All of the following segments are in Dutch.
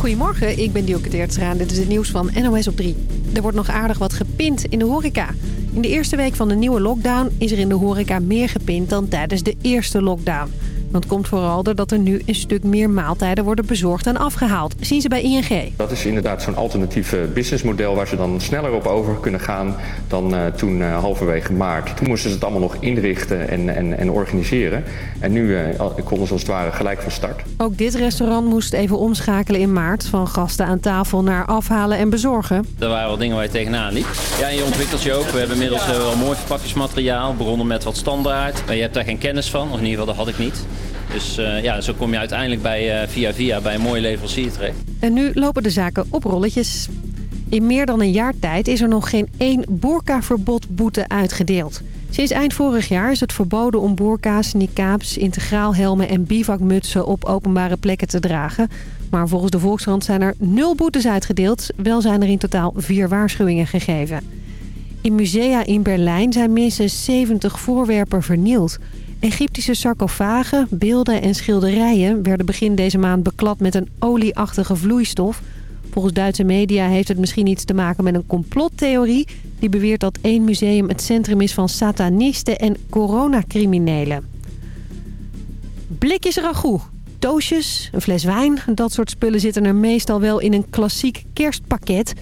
Goedemorgen, ik ben Dielke Teertstra dit is het nieuws van NOS op 3. Er wordt nog aardig wat gepind in de horeca. In de eerste week van de nieuwe lockdown is er in de horeca meer gepind dan tijdens de eerste lockdown. Want het komt vooral doordat er nu een stuk meer maaltijden worden bezorgd en afgehaald. Zien ze bij ING. Dat is inderdaad zo'n alternatief businessmodel waar ze dan sneller op over kunnen gaan dan uh, toen uh, halverwege maart. Toen moesten ze het allemaal nog inrichten en, en, en organiseren. En nu uh, konden ze als het ware gelijk van start. Ook dit restaurant moest even omschakelen in maart. Van gasten aan tafel naar afhalen en bezorgen. Er waren wel dingen waar je tegenaan liep. Ja, en je ontwikkelt je ook. We hebben inmiddels wel mooi verpakkingsmateriaal. Begonnen met wat standaard. Maar je hebt daar geen kennis van. Of in ieder geval, dat had ik niet. Dus uh, ja, zo kom je uiteindelijk bij, uh, via via bij een mooie leverancier terecht. En nu lopen de zaken op rolletjes. In meer dan een jaar tijd is er nog geen één boerkaverbod-boete uitgedeeld. Sinds eind vorig jaar is het verboden om boerka's, niqabs, integraalhelmen en bivakmutsen op openbare plekken te dragen. Maar volgens de Volkskrant zijn er nul boetes uitgedeeld. Wel zijn er in totaal vier waarschuwingen gegeven. In musea in Berlijn zijn minstens 70 voorwerpen vernield. Egyptische sarcofagen, beelden en schilderijen werden begin deze maand beklad met een olieachtige vloeistof. Volgens Duitse media heeft het misschien iets te maken met een complottheorie... die beweert dat één museum het centrum is van satanisten en coronacriminelen. Blikjes ragout, doosjes, een fles wijn... dat soort spullen zitten er meestal wel in een klassiek kerstpakket...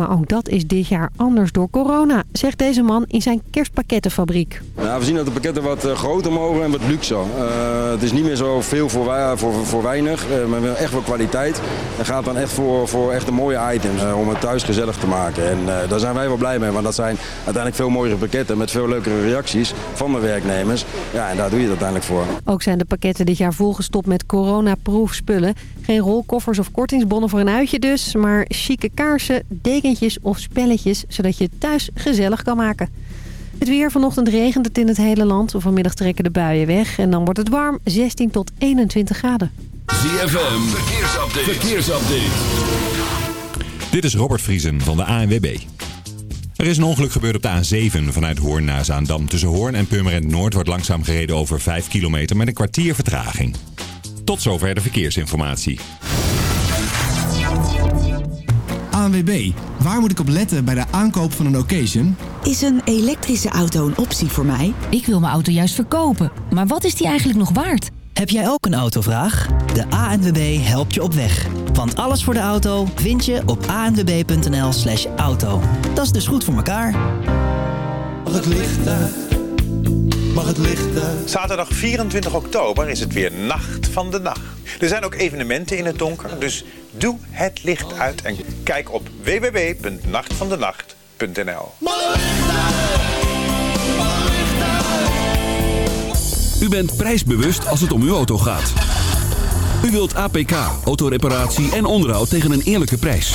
Maar ook dat is dit jaar anders door corona, zegt deze man in zijn kerstpakkettenfabriek. Ja, we zien dat de pakketten wat groter mogen en wat luxer. Uh, het is niet meer zo veel voor, voor, voor weinig, uh, maar echt wel kwaliteit. En gaat dan echt voor, voor echt een mooie items uh, om het thuis gezellig te maken. En daar zijn wij wel blij mee, want dat zijn uiteindelijk veel mooiere pakketten met veel leukere reacties van de werknemers. Ja, en daar doe je het uiteindelijk voor. Ook zijn de pakketten dit jaar volgestopt met coronaproefspullen. Geen rolkoffers of kortingsbonnen voor een uitje dus, maar chique kaarsen, of spelletjes, zodat je het thuis gezellig kan maken. Het weer vanochtend regent het in het hele land. Vanmiddag trekken de buien weg en dan wordt het warm, 16 tot 21 graden. ZFM, verkeersupdate. verkeersupdate. Dit is Robert Vriesen van de ANWB. Er is een ongeluk gebeurd op de A7 vanuit Hoorn naar Zaandam. Tussen Hoorn en Purmerend Noord wordt langzaam gereden over 5 kilometer met een kwartier vertraging. Tot zover de verkeersinformatie. ANWB, waar moet ik op letten bij de aankoop van een occasion? Is een elektrische auto een optie voor mij? Ik wil mijn auto juist verkopen, maar wat is die eigenlijk nog waard? Heb jij ook een autovraag? De ANWB helpt je op weg. Want alles voor de auto vind je op anwb.nl slash auto. Dat is dus goed voor elkaar. Mag het licht uit? Mag het licht uit? Zaterdag 24 oktober is het weer Nacht van de Nacht. Er zijn ook evenementen in het donker, dus doe het licht uit en kijk op www.nachtvandenacht.nl. U bent prijsbewust als het om uw auto gaat. U wilt APK, autoreparatie en onderhoud tegen een eerlijke prijs.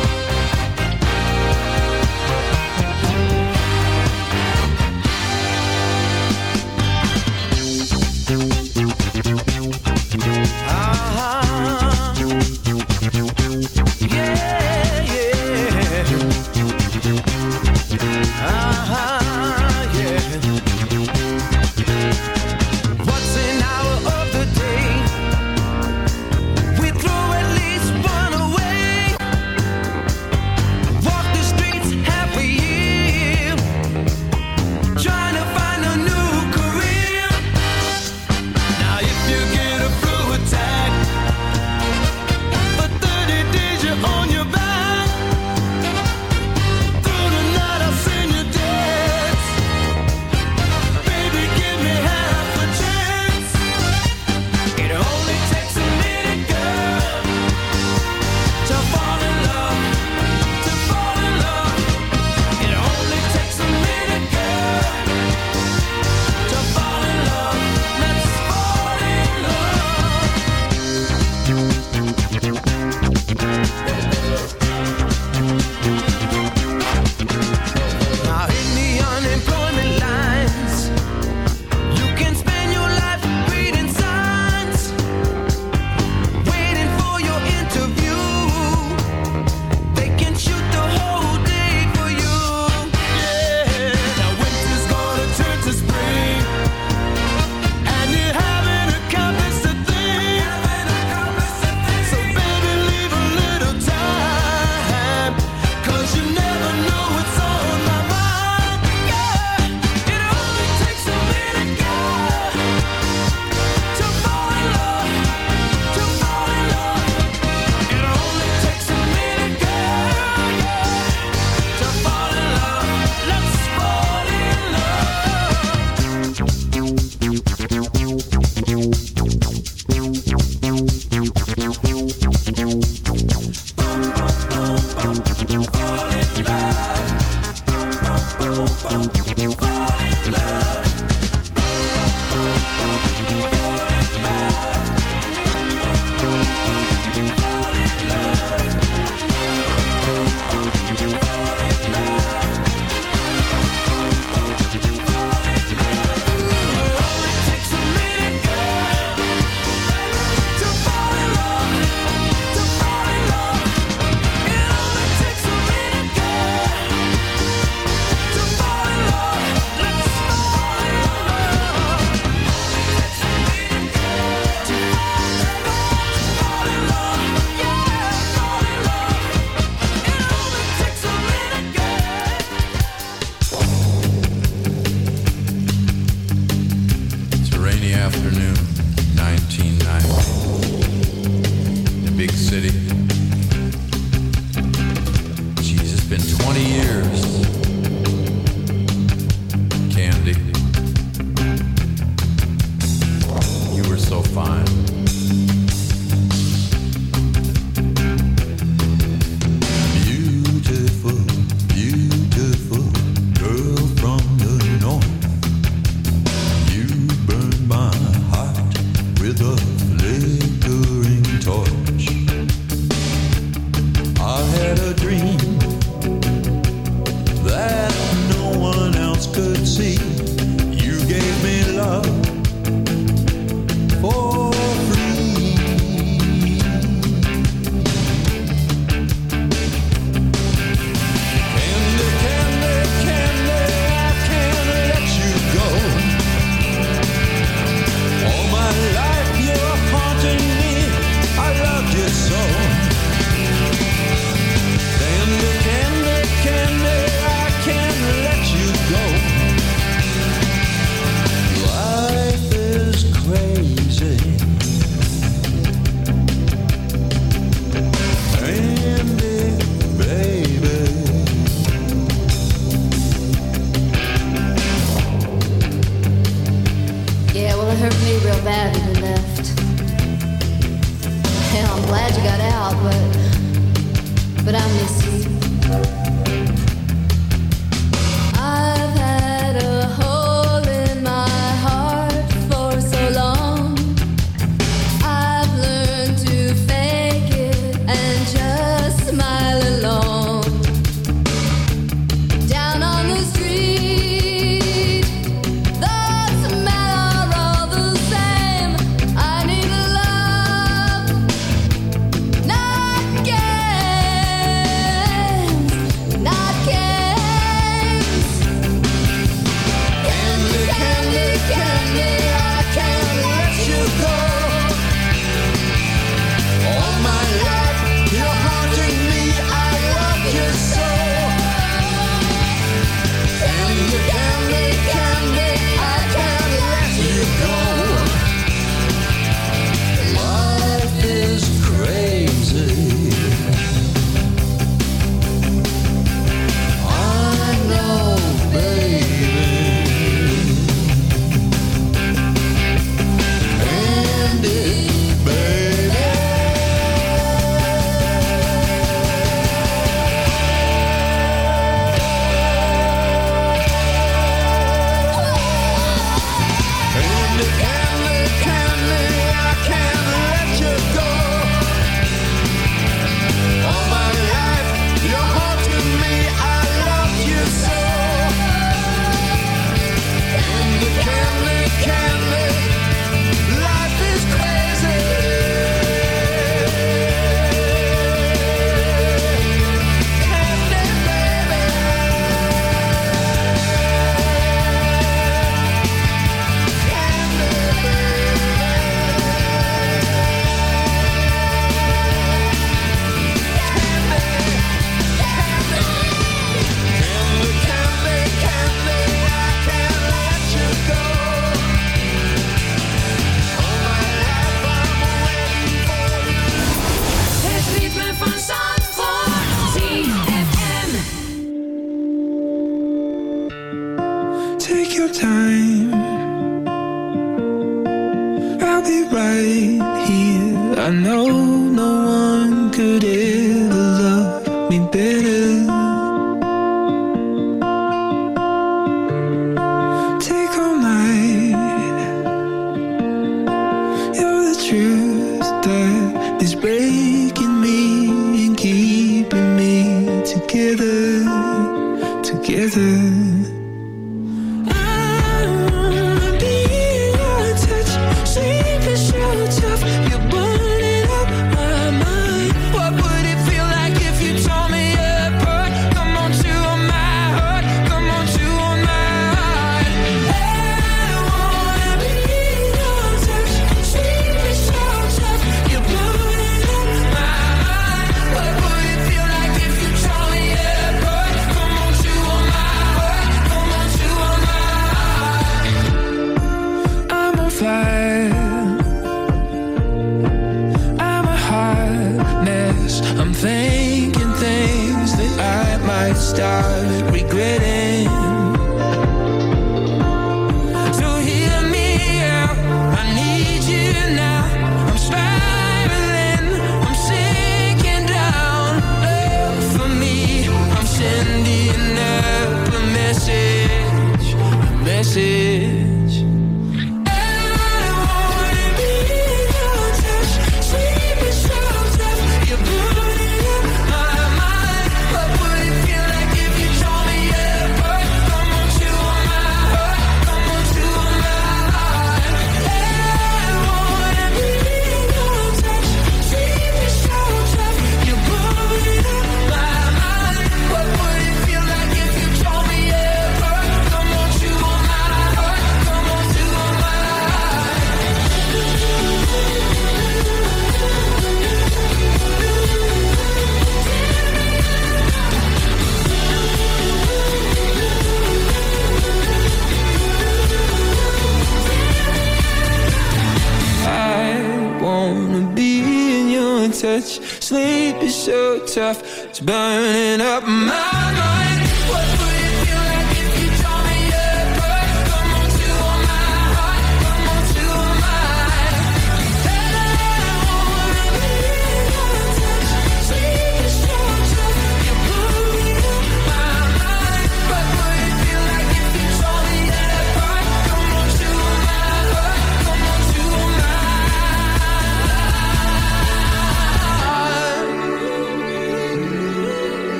touch. Sleep is so tough, it's burning up my mind.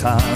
gaan.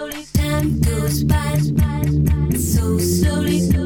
Slowly. Time goes by so slowly.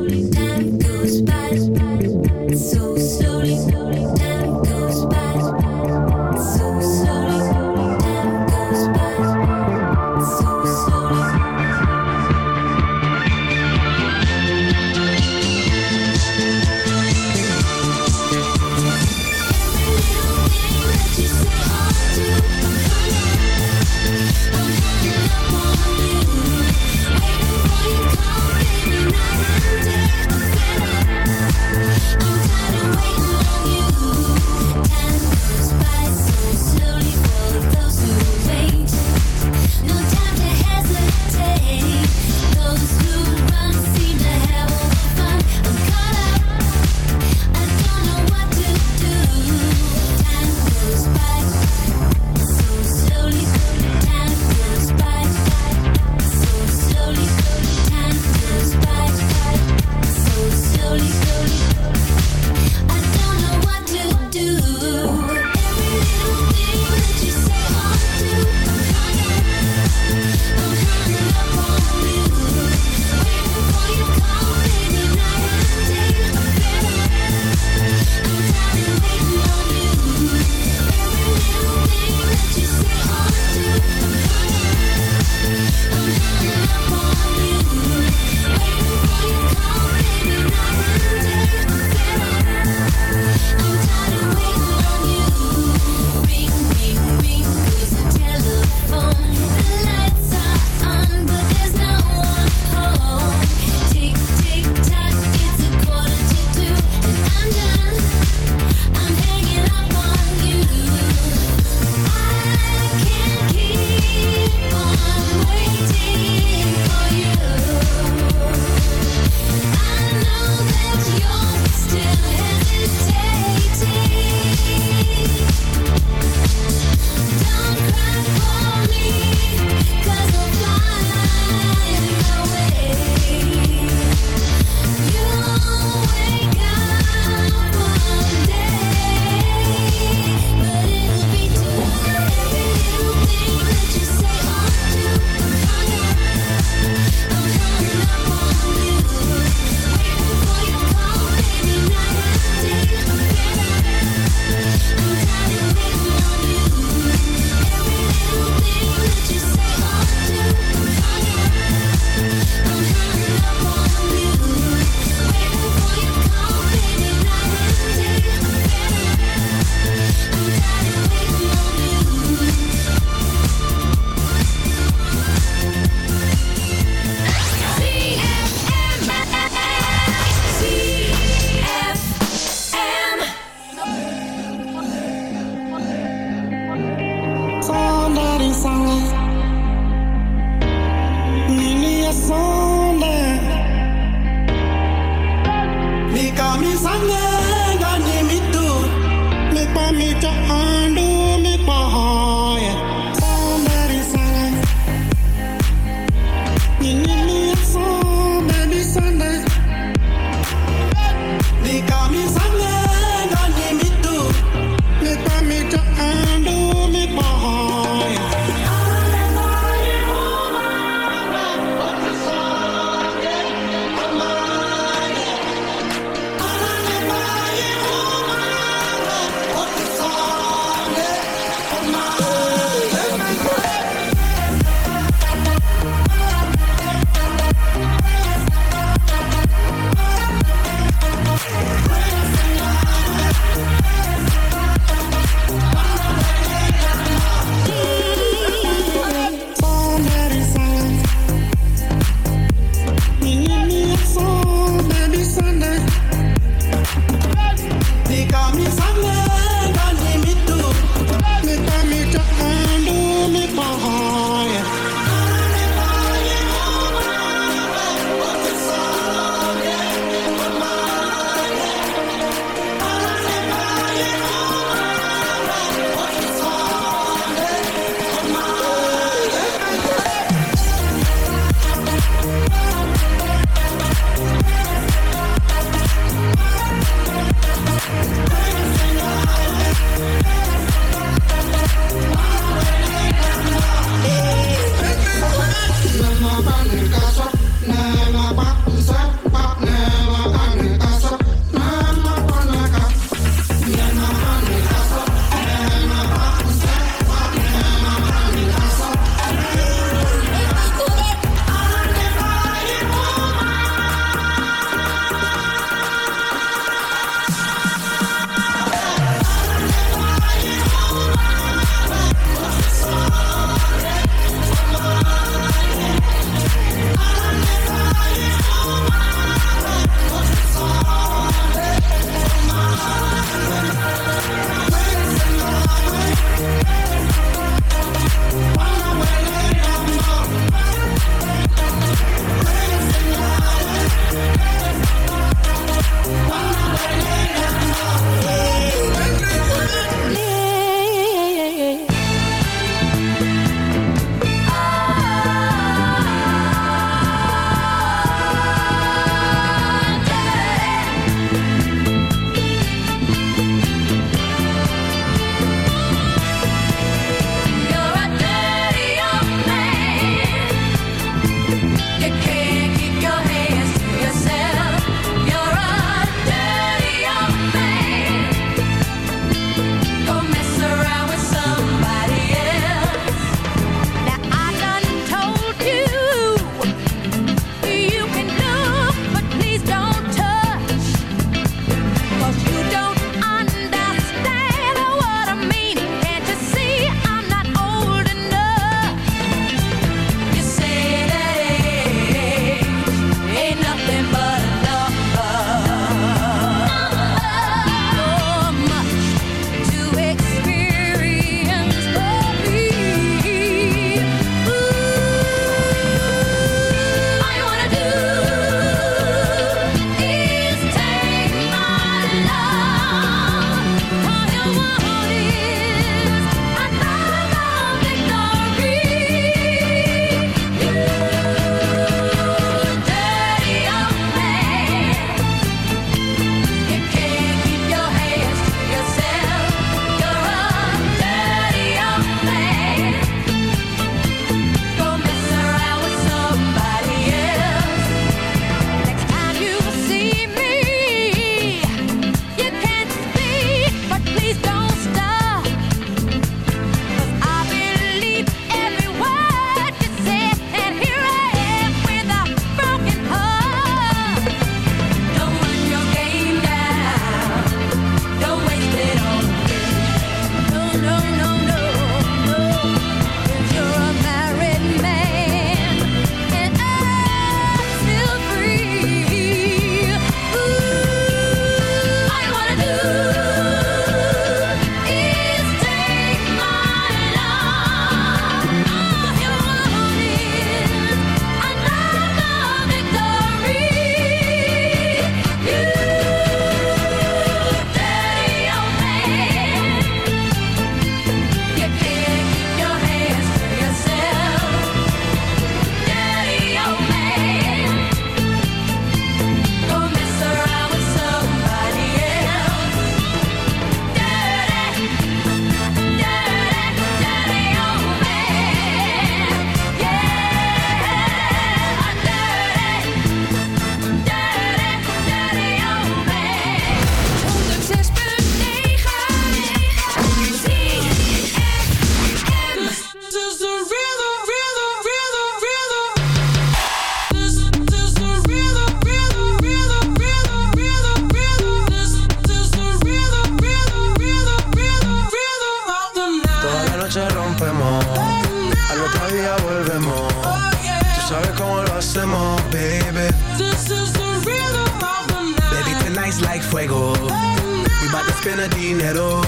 We bout to spend a dinero.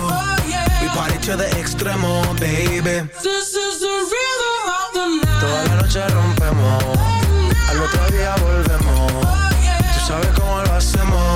We party to the extremo, baby. This is the rhythm of the night. Toda la noche rompemos. Al otro día volvemos. Tú sabes cómo lo hacemos,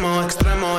extremo, extremo,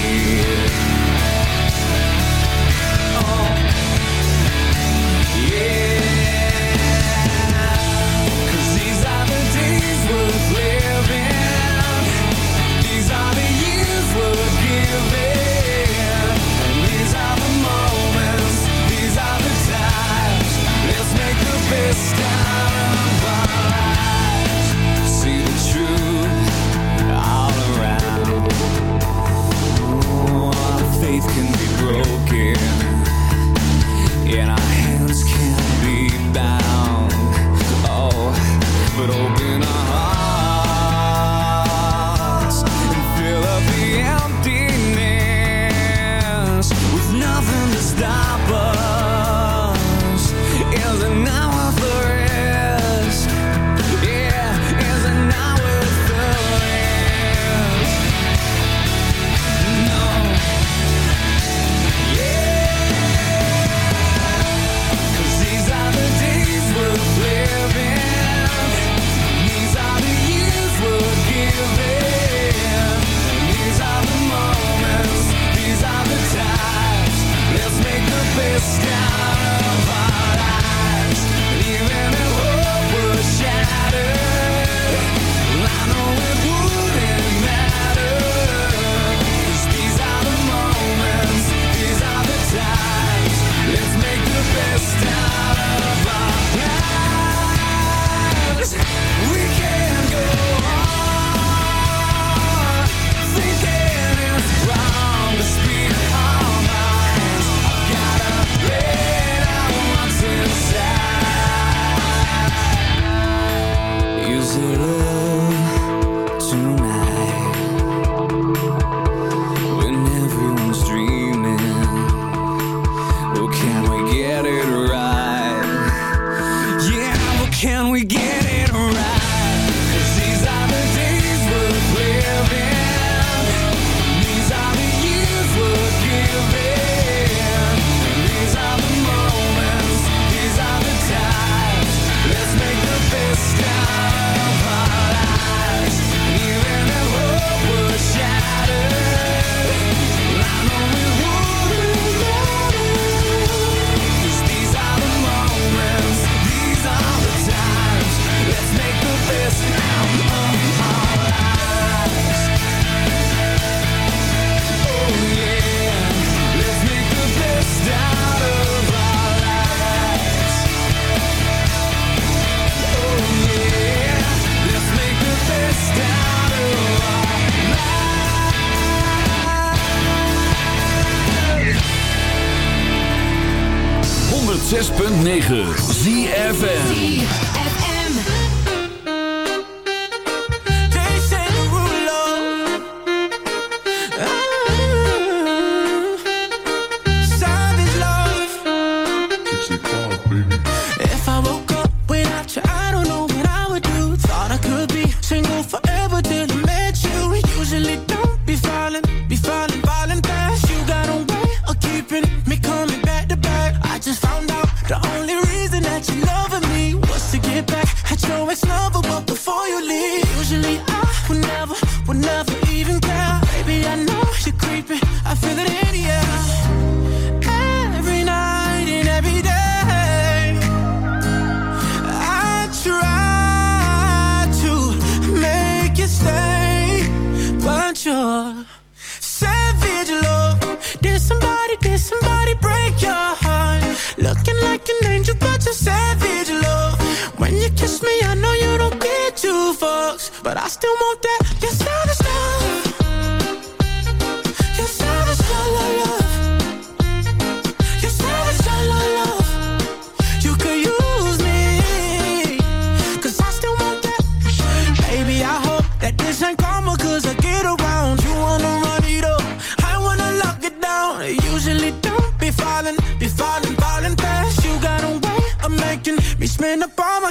here. like an angel, but you're savage, love. When you kiss me, I know you don't get two fucks, but I still want that. Yes,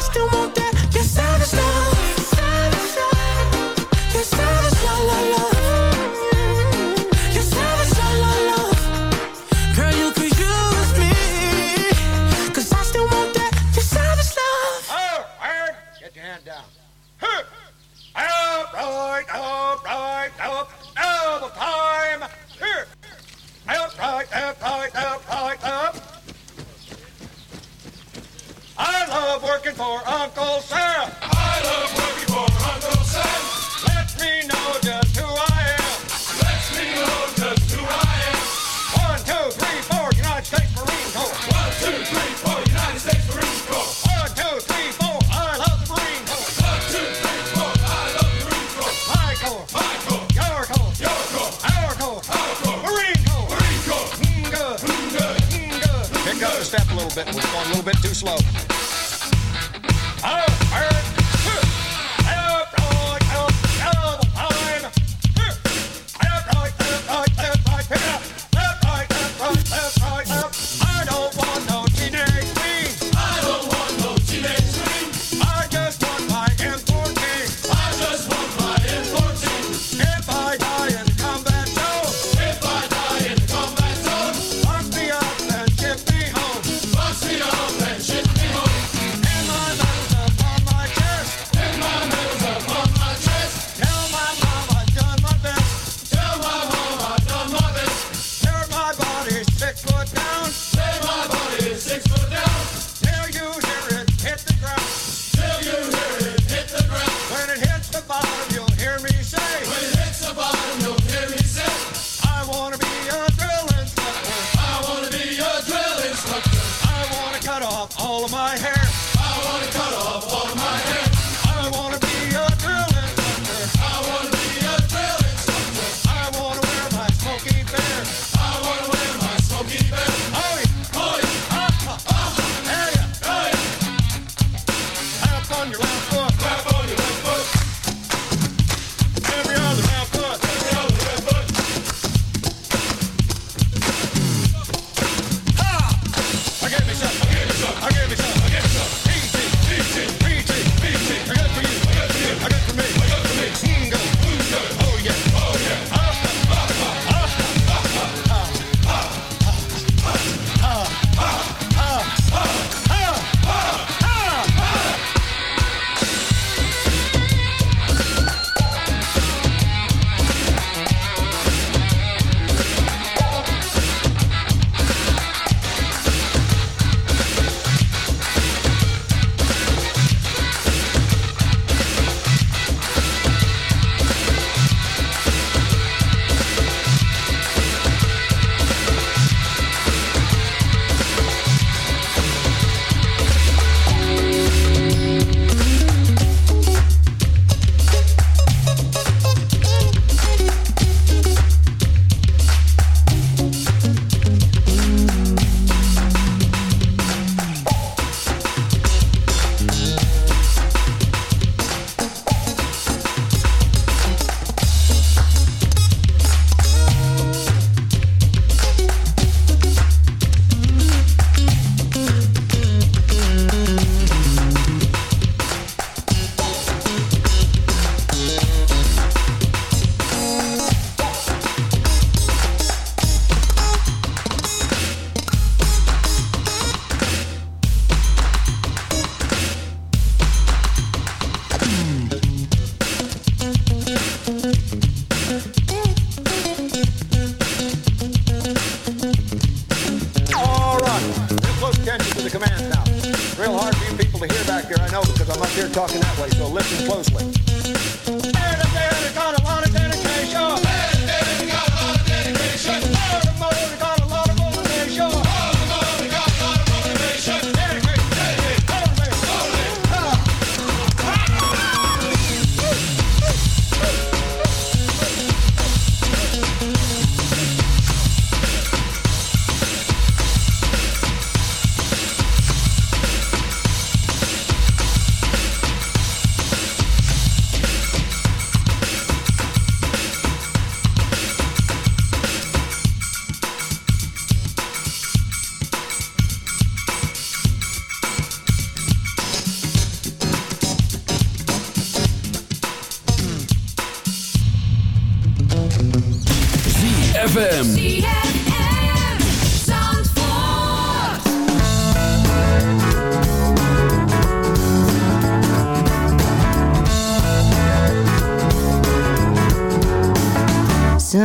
Estou eu.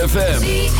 ZFM.